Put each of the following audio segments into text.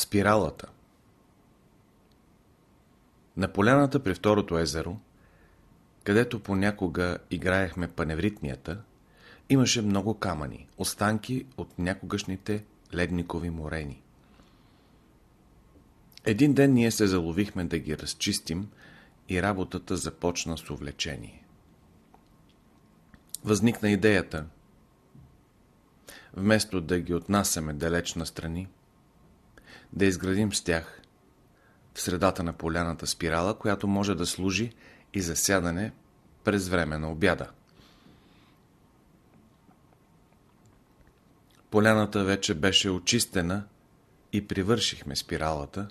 Спиралата На поляната при второто езеро, където понякога играехме паневритнията, имаше много камъни, останки от някогашните ледникови морени. Един ден ние се заловихме да ги разчистим и работата започна с увлечение. Възникна идеята, вместо да ги отнасяме далеч настрани, да изградим с тях в средата на поляната спирала, която може да служи и за сядане през време на обяда. Поляната вече беше очистена и привършихме спиралата,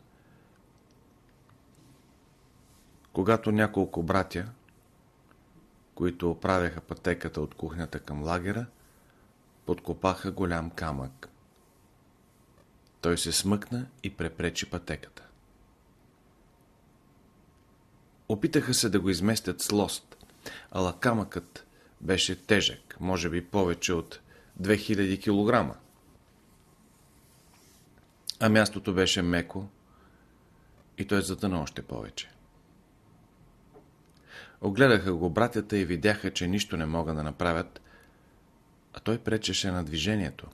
когато няколко братя, които оправяха пътеката от кухнята към лагера, подкопаха голям камък. Той се смъкна и препречи пътеката. Опитаха се да го изместят с лост, ала камъкът беше тежък, може би повече от 2000 кг. А мястото беше меко и той затъна още повече. Огледаха го братята и видяха, че нищо не могат да направят, а той пречеше на движението.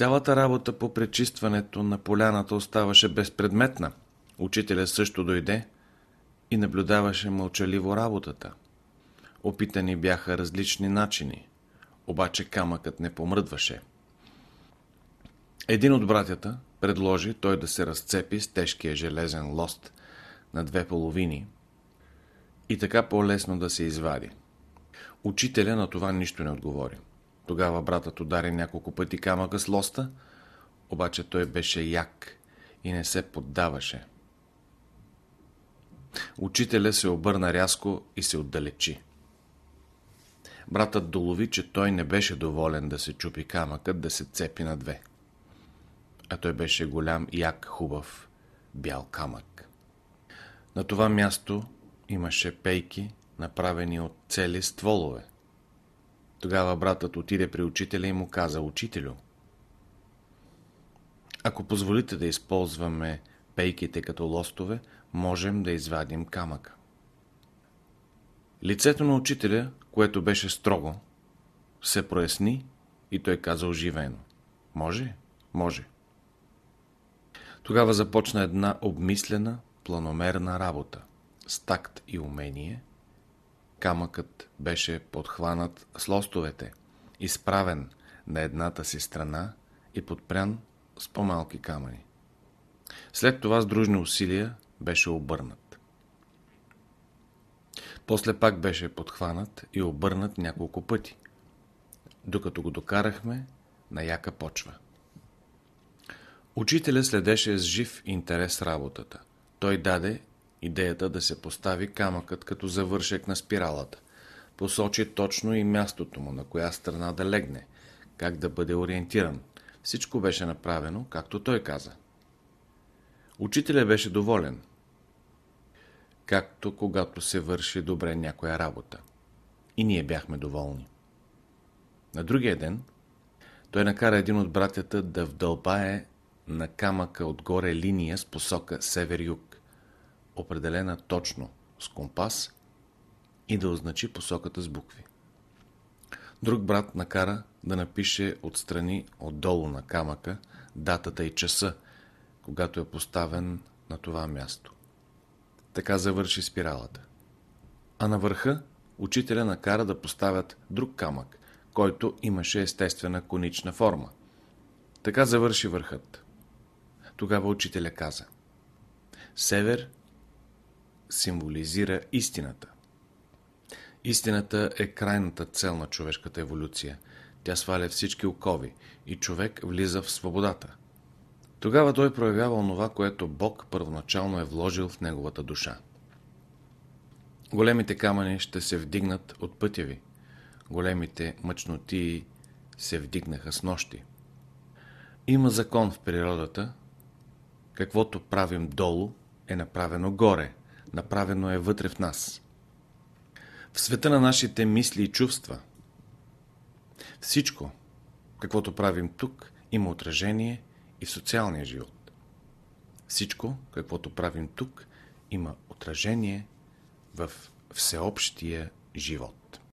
Цялата работа по пречистването на поляната оставаше безпредметна. Учителя също дойде и наблюдаваше мълчаливо работата. Опитани бяха различни начини, обаче камъкът не помръдваше. Един от братята предложи той да се разцепи с тежкия железен лост на две половини и така по-лесно да се извади. Учителя на това нищо не отговори. Тогава братът удари няколко пъти камъка с лоста, обаче той беше як и не се поддаваше. Учителя се обърна рязко и се отдалечи. Братът долови, че той не беше доволен да се чупи камъкът, да се цепи на две. А той беше голям, як, хубав, бял камък. На това място имаше пейки, направени от цели стволове. Тогава братът отиде при учителя и му каза, Учителю, ако позволите да използваме пейките като лостове, можем да извадим камъка. Лицето на учителя, което беше строго, се проясни и той каза оживено. Може? Може. Тогава започна една обмислена, планомерна работа. С такт и умение камъкът беше подхванат с лостовете, изправен на едната си страна и подпрян с по-малки камъни. След това с дружни усилия беше обърнат. После пак беше подхванат и обърнат няколко пъти, докато го докарахме на яка почва. Учителя следеше с жив интерес работата. Той даде идеята да се постави камъкът като завършек на спиралата. Посочи точно и мястото му, на коя страна да легне, как да бъде ориентиран. Всичко беше направено, както той каза. Учителя беше доволен, както когато се върши добре някоя работа. И ние бяхме доволни. На другия ден той накара един от братята да вдълбае на камъка отгоре линия с посока север-юг, определена точно с компас и да означи посоката с букви. Друг брат накара да напише отстрани отдолу на камъка датата и часа, когато е поставен на това място. Така завърши спиралата. А на върха учителя накара да поставят друг камък, който имаше естествена конична форма. Така завърши върхът. Тогава учителя каза Север символизира истината. Истината е крайната цел на човешката еволюция. Тя сваля всички окови и човек влиза в свободата. Тогава той проявява онова, което Бог първоначално е вложил в неговата душа. Големите камъни ще се вдигнат от пътя ви. Големите мъчноти се вдигнаха с нощи. Има закон в природата. Каквото правим долу, е направено горе, направено е вътре в нас. В света на нашите мисли и чувства. Всичко, каквото правим тук, има отражение и в социалния живот. Всичко, каквото правим тук, има отражение в всеобщия живот.